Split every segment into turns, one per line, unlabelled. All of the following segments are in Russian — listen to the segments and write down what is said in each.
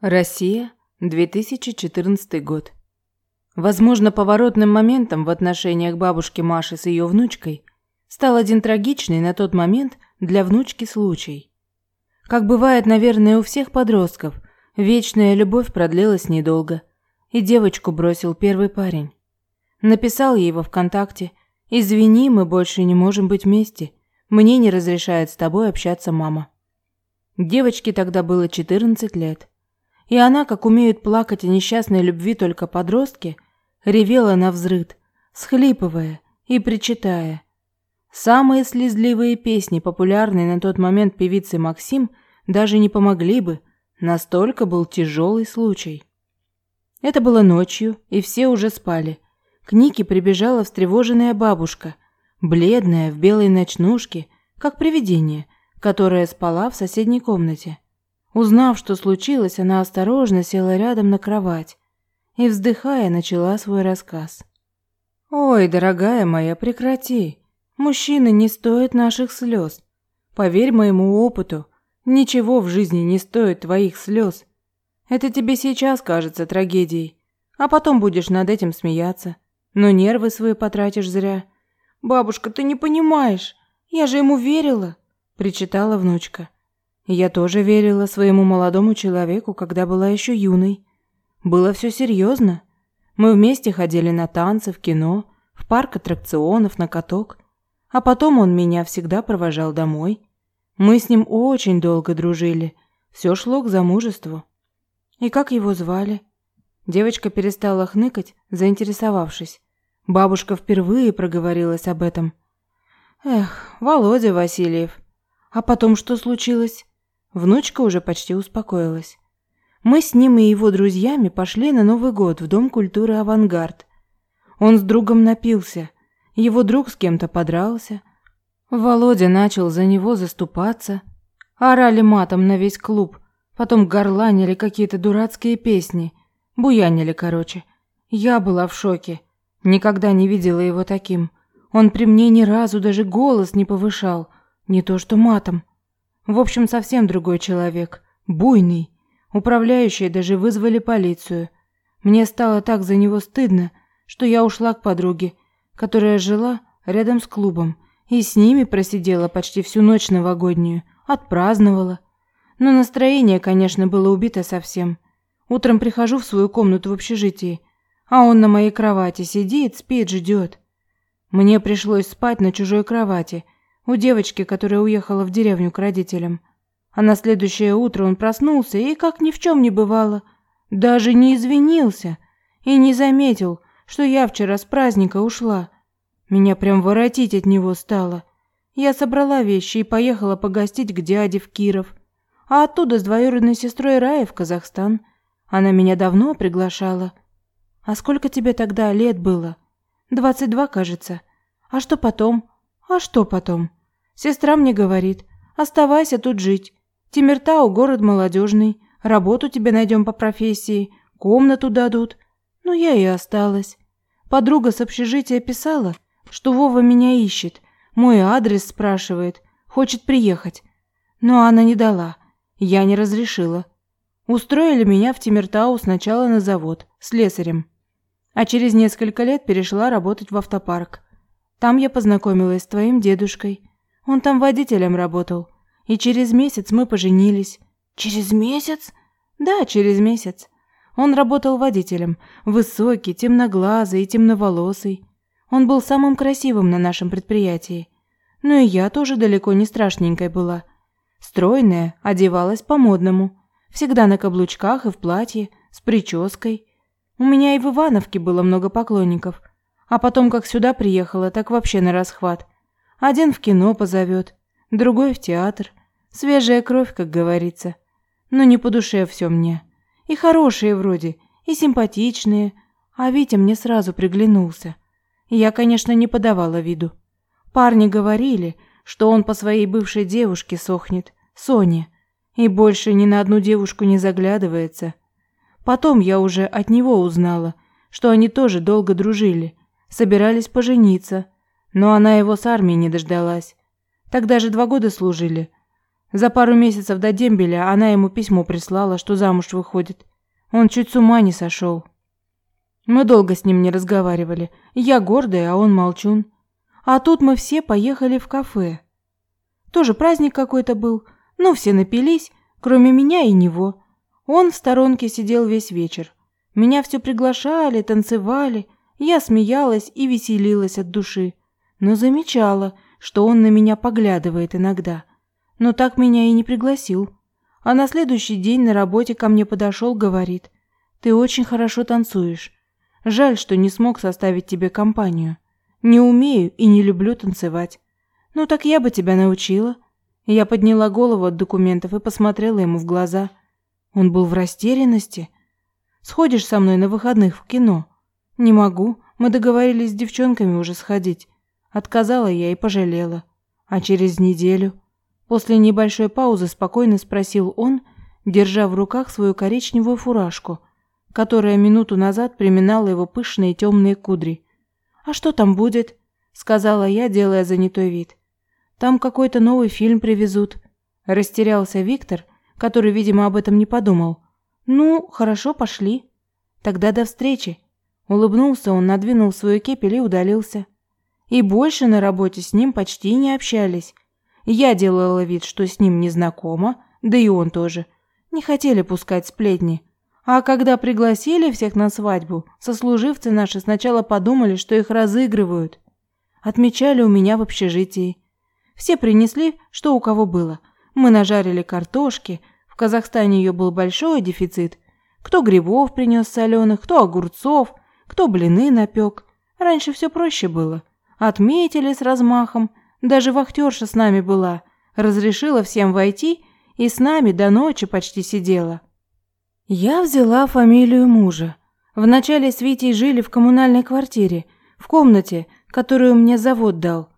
Россия, 2014 год. Возможно, поворотным моментом в отношениях бабушки Маши с ее внучкой стал один трагичный на тот момент для внучки случай. Как бывает, наверное, у всех подростков, вечная любовь продлилась недолго, и девочку бросил первый парень. Написал ей во ВКонтакте «Извини, мы больше не можем быть вместе. Мне не разрешает с тобой общаться мама». Девочке тогда было 14 лет. И она, как умеют плакать о несчастной любви только подростки, ревела на взрыд, схлипывая и причитая. Самые слезливые песни, популярные на тот момент певицы Максим, даже не помогли бы, настолько был тяжелый случай. Это было ночью, и все уже спали. К Нике прибежала встревоженная бабушка, бледная, в белой ночнушке, как привидение, которое спала в соседней комнате. Узнав, что случилось, она осторожно села рядом на кровать и, вздыхая, начала свой рассказ. «Ой, дорогая моя, прекрати. Мужчины не стоят наших слез. Поверь моему опыту, ничего в жизни не стоит твоих слез. Это тебе сейчас кажется трагедией, а потом будешь над этим смеяться. Но нервы свои потратишь зря. Бабушка, ты не понимаешь, я же ему верила», – причитала внучка. Я тоже верила своему молодому человеку, когда была еще юной. Было все серьезно. Мы вместе ходили на танцы, в кино, в парк аттракционов, на каток. А потом он меня всегда провожал домой. Мы с ним очень долго дружили. Все шло к замужеству. И как его звали? Девочка перестала хныкать, заинтересовавшись. Бабушка впервые проговорилась об этом. Эх, Володя Васильев. А потом что случилось? Внучка уже почти успокоилась. Мы с ним и его друзьями пошли на Новый год в Дом культуры «Авангард». Он с другом напился, его друг с кем-то подрался. Володя начал за него заступаться. Орали матом на весь клуб, потом горланили какие-то дурацкие песни. Буянили, короче. Я была в шоке. Никогда не видела его таким. Он при мне ни разу даже голос не повышал, не то что матом. В общем, совсем другой человек. Буйный. Управляющие даже вызвали полицию. Мне стало так за него стыдно, что я ушла к подруге, которая жила рядом с клубом, и с ними просидела почти всю ночь новогоднюю, отпраздновала. Но настроение, конечно, было убито совсем. Утром прихожу в свою комнату в общежитии, а он на моей кровати сидит, спит, ждет. Мне пришлось спать на чужой кровати – у девочки, которая уехала в деревню к родителям. А на следующее утро он проснулся и, как ни в чем не бывало, даже не извинился и не заметил, что я вчера с праздника ушла. Меня прям воротить от него стало. Я собрала вещи и поехала погостить к дяде в Киров, а оттуда с двоюродной сестрой Раей в Казахстан. Она меня давно приглашала. А сколько тебе тогда лет было? Двадцать два, кажется. А что потом? А что потом? Сестра мне говорит, оставайся тут жить. Тимиртау город молодежный, работу тебе найдем по профессии, комнату дадут. Ну, я и осталась. Подруга с общежития писала, что Вова меня ищет, мой адрес спрашивает, хочет приехать. Но она не дала, я не разрешила. Устроили меня в Тимиртау сначала на завод, слесарем. А через несколько лет перешла работать в автопарк. Там я познакомилась с твоим дедушкой. Он там водителем работал. И через месяц мы поженились. Через месяц? Да, через месяц. Он работал водителем. Высокий, темноглазый и темноволосый. Он был самым красивым на нашем предприятии. Ну и я тоже далеко не страшненькой была. Стройная, одевалась по-модному. Всегда на каблучках и в платье, с прической. У меня и в Ивановке было много поклонников. А потом, как сюда приехала, так вообще на расхват – один в кино позовет, другой в театр. Свежая кровь, как говорится. Но не по душе все мне. И хорошие вроде, и симпатичные. А Витя мне сразу приглянулся. Я, конечно, не подавала виду. Парни говорили, что он по своей бывшей девушке сохнет, Соне, и больше ни на одну девушку не заглядывается. Потом я уже от него узнала, что они тоже долго дружили, собирались пожениться – но она его с армии не дождалась. Тогда же два года служили. За пару месяцев до дембеля она ему письмо прислала, что замуж выходит. Он чуть с ума не сошел. Мы долго с ним не разговаривали. Я гордая, а он молчун. А тут мы все поехали в кафе. Тоже праздник какой-то был. Ну, все напились, кроме меня и него. Он в сторонке сидел весь вечер. Меня все приглашали, танцевали. Я смеялась и веселилась от души. Но замечала, что он на меня поглядывает иногда. Но так меня и не пригласил. А на следующий день на работе ко мне подошел, говорит, «Ты очень хорошо танцуешь. Жаль, что не смог составить тебе компанию. Не умею и не люблю танцевать. Ну так я бы тебя научила». Я подняла голову от документов и посмотрела ему в глаза. Он был в растерянности. «Сходишь со мной на выходных в кино?» «Не могу. Мы договорились с девчонками уже сходить». Отказала я и пожалела. А через неделю... После небольшой паузы спокойно спросил он, держа в руках свою коричневую фуражку, которая минуту назад приминала его пышные темные кудри. «А что там будет?» — сказала я, делая занятой вид. «Там какой-то новый фильм привезут». Растерялся Виктор, который, видимо, об этом не подумал. «Ну, хорошо, пошли. Тогда до встречи». Улыбнулся он, надвинул свою кепель и удалился. И больше на работе с ним почти не общались. Я делала вид, что с ним не знакома, да и он тоже. Не хотели пускать сплетни. А когда пригласили всех на свадьбу, сослуживцы наши сначала подумали, что их разыгрывают. Отмечали у меня в общежитии. Все принесли, что у кого было. Мы нажарили картошки, в Казахстане ее был большой дефицит. Кто грибов принес соленых, кто огурцов, кто блины напек. Раньше все проще было. Отметили с размахом, даже вахтерша с нами была, разрешила всем войти и с нами до ночи почти сидела. Я взяла фамилию мужа. Вначале с Витей жили в коммунальной квартире, в комнате, которую мне завод дал.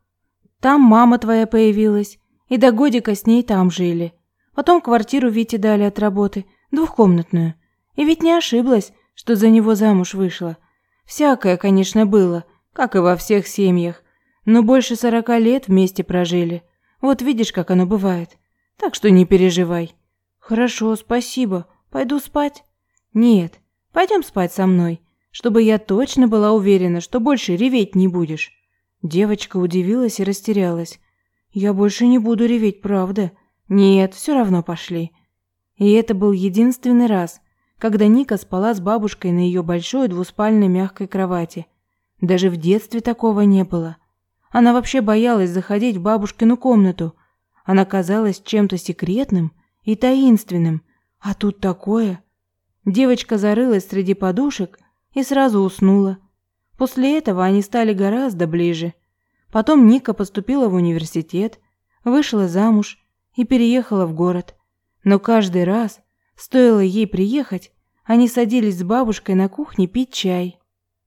Там мама твоя появилась, и до годика с ней там жили. Потом квартиру Вите дали от работы, двухкомнатную. И ведь не ошиблась, что за него замуж вышла. Всякое, конечно, было, как и во всех семьях но больше сорока лет вместе прожили. Вот видишь, как оно бывает. Так что не переживай. Хорошо, спасибо. Пойду спать? Нет, пойдем спать со мной, чтобы я точно была уверена, что больше реветь не будешь. Девочка удивилась и растерялась. Я больше не буду реветь, правда? Нет, все равно пошли. И это был единственный раз, когда Ника спала с бабушкой на ее большой двуспальной мягкой кровати. Даже в детстве такого не было. Она вообще боялась заходить в бабушкину комнату. Она казалась чем-то секретным и таинственным. А тут такое. Девочка зарылась среди подушек и сразу уснула. После этого они стали гораздо ближе. Потом Ника поступила в университет, вышла замуж и переехала в город. Но каждый раз, стоило ей приехать, они садились с бабушкой на кухне пить чай.